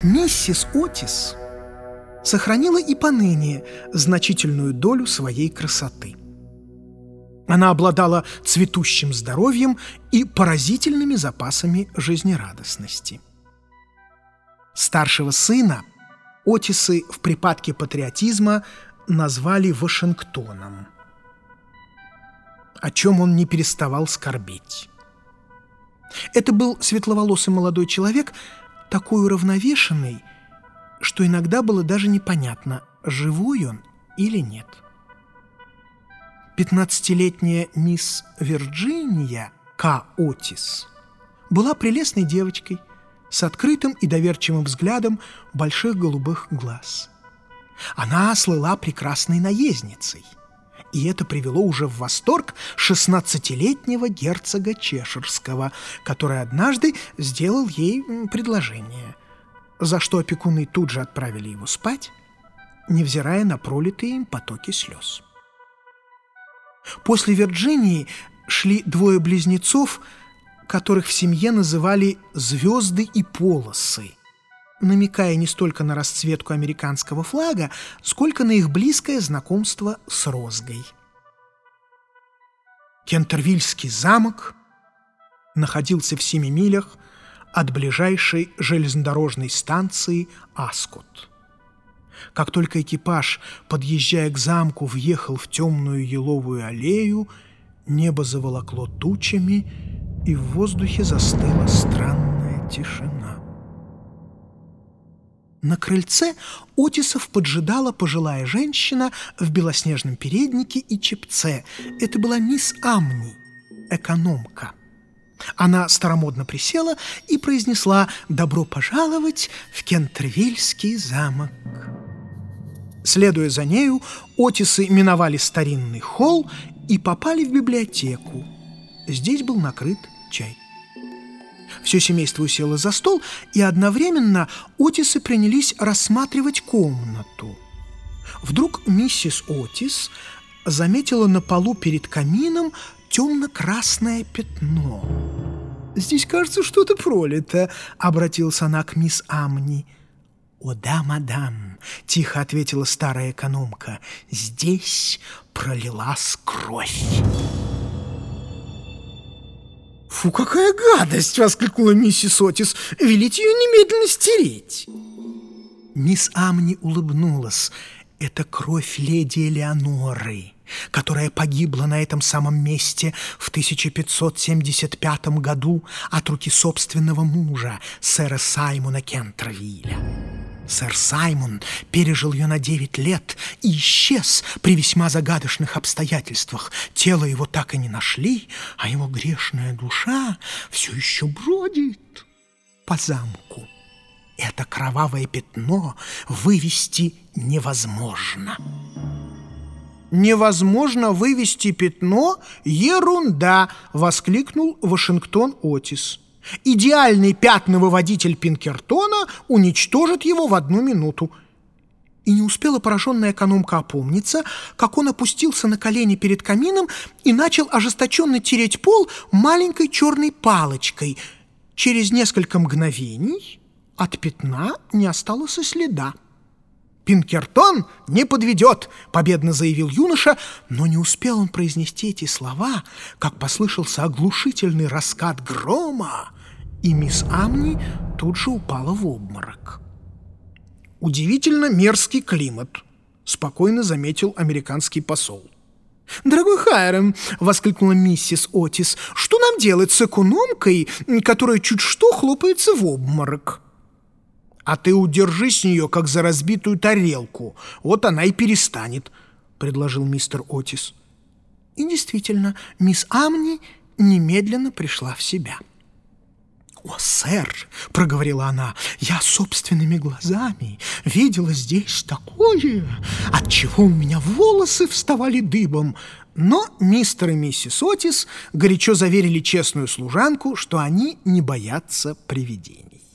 Миссис Отис сохранила и поныне значительную долю своей красоты. Она обладала цветущим здоровьем и поразительными запасами жизнерадостности. Старшего сына Отисы в припадке патриотизма назвали Вашингтоном, о чем он не переставал скорбеть. Это был светловолосый молодой человек – такой уравновешенный, что иногда было даже непонятно, живой он или нет. Пятнадцатилетняя мисс Вирджиния К. Отис была прелестной девочкой с открытым и доверчивым взглядом больших голубых глаз. Она слыла прекрасной наездницей – и это привело уже в восторг шестнадцатилетнего герцога Чеширского, который однажды сделал ей предложение, за что опекуны тут же отправили его спать, невзирая на пролитые им потоки слез. После Вирджинии шли двое близнецов, которых в семье называли «звезды и полосы», намекая не столько на расцветку американского флага, сколько на их близкое знакомство с розгой. Кентервильский замок находился в семи милях от ближайшей железнодорожной станции Аскот. Как только экипаж, подъезжая к замку, въехал в темную еловую аллею, небо заволокло тучами, и в воздухе застыла странная тишина. На крыльце Отисов поджидала пожилая женщина в белоснежном переднике и чепце. Это была мисс Амни, экономка. Она старомодно присела и произнесла «Добро пожаловать в Кентервильский замок». Следуя за нею, Отисы миновали старинный холл и попали в библиотеку. Здесь был накрыт чай. Все семейство усело за стол, и одновременно Отисы принялись рассматривать комнату. Вдруг миссис Отис заметила на полу перед камином темно-красное пятно. «Здесь, кажется, что-то пролито», — обратился она к мисс Амни. «О да, мадам», — тихо ответила старая экономка, — «здесь пролилась кровь». «Фу, какая гадость!» — воскликнула миссис Отис. «Велите ее немедленно стереть!» Мисс Амни улыбнулась. «Это кровь леди Элеоноры, которая погибла на этом самом месте в 1575 году от руки собственного мужа, сэра Саймона Кентервилля». Сэр Саймон пережил ее на девять лет и исчез при весьма загадочных обстоятельствах. Тело его так и не нашли, а его грешная душа все еще бродит по замку. Это кровавое пятно вывести невозможно. «Невозможно вывести пятно? Ерунда!» — воскликнул Вашингтон Отис. Идеальный пятновыводитель Пинкертона уничтожит его в одну минуту. И не успела пораженная экономка опомниться, как он опустился на колени перед камином и начал ожесточенно тереть пол маленькой черной палочкой. Через несколько мгновений от пятна не осталось и следа. «Пинкертон не подведет!» — победно заявил юноша, но не успел он произнести эти слова, как послышался оглушительный раскат грома, и мисс Амни тут же упала в обморок. «Удивительно мерзкий климат», — спокойно заметил американский посол. «Дорогой Хайрем!» — воскликнула миссис Отис. «Что нам делать с экономкой, которая чуть что хлопается в обморок?» а ты удержи с нее, как за разбитую тарелку. Вот она и перестанет», — предложил мистер Отис. И действительно, мисс Амни немедленно пришла в себя. «О, сэр!» — проговорила она. «Я собственными глазами видела здесь такое, от чего у меня волосы вставали дыбом». Но мистер и миссис Отис горячо заверили честную служанку, что они не боятся привидений.